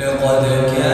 لقد كان